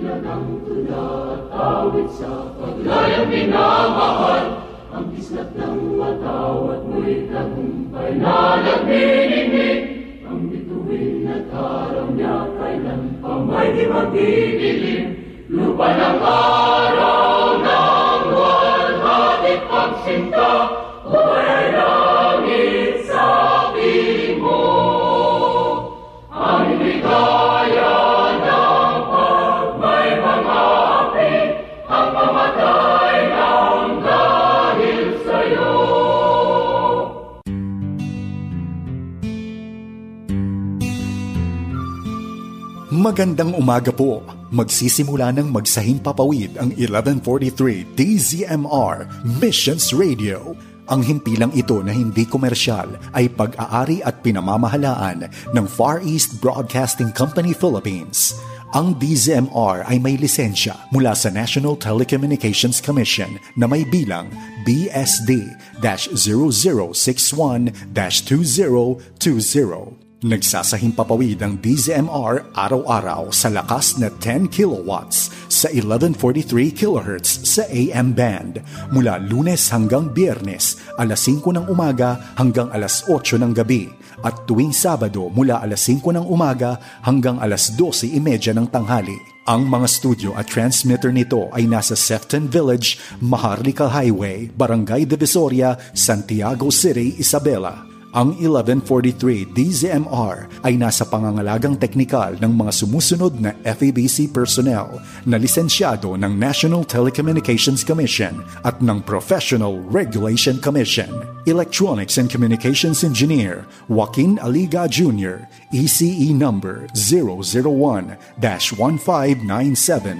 sila ng tulatawid sa paglayang minamahal. Ang kislat ng mataw at mo'y tagumpay na nagmilimit. Ang bituin na araw niya kailan pa may di magdidilim. Lupa ng araw. Magandang umaga po. Magsisimula ng magsahing papawid ang 1143 DZMR Missions Radio. Ang himpilang ito na hindi komersyal ay pag-aari at pinamamahalaan ng Far East Broadcasting Company Philippines. Ang DZMR ay may lisensya mula sa National Telecommunications Commission na may bilang BSD-0061-2020. Nagsasahing papawid ang DZMR araw-araw sa lakas na 10 kilowatts sa 1143 kHz sa AM band mula lunes hanggang biyernes alas 5 ng umaga hanggang alas 8 ng gabi at tuwing Sabado mula alas 5 ng umaga hanggang alas 12.30 ng tanghali. Ang mga studio at transmitter nito ay nasa Sefton Village, Maharlika Highway, Barangay Divisoria, Santiago City, Isabela. Ang 1143 DZMR ay nasa pangangalagang teknikal ng mga sumusunod na FEBC personnel na lisensyado ng National Telecommunications Commission at ng Professional Regulation Commission. Electronics and Communications Engineer Joaquin Aliga Jr., ECE number 001-1597.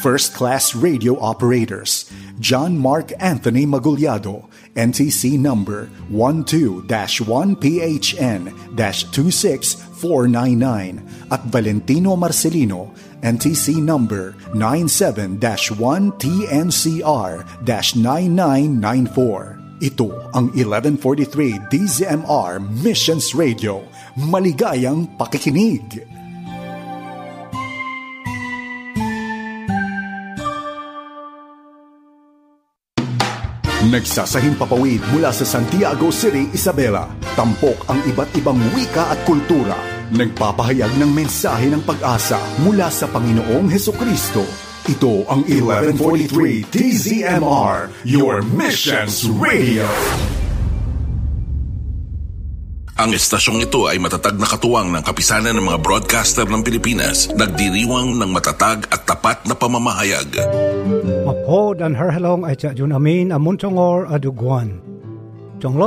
First Class Radio Operators John Mark Anthony Magulyado, NTC number 12-1PHN-26499 at Valentino Marcelino, NTC number 97-1TNCR-9994. Ito ang 1143 DZMR Missions Radio. Maligayang pakikinig! Nagsasahing papawid mula sa Santiago City, Isabela. Tampok ang iba't ibang wika at kultura. Nagpapahayag ng mensahe ng pag-asa mula sa Panginoong Heso Kristo. Ito ang 1143 TZMR, your missions radio. Ang estasyong ito ay matatag na katuwang ng kapisanan ng mga broadcaster ng Pilipinas, nagdiriwang ng matatag at tapat na pamamahayag. Mapod ang herhalong ay tiyadyon amin amuntongor aduguan. Jonglom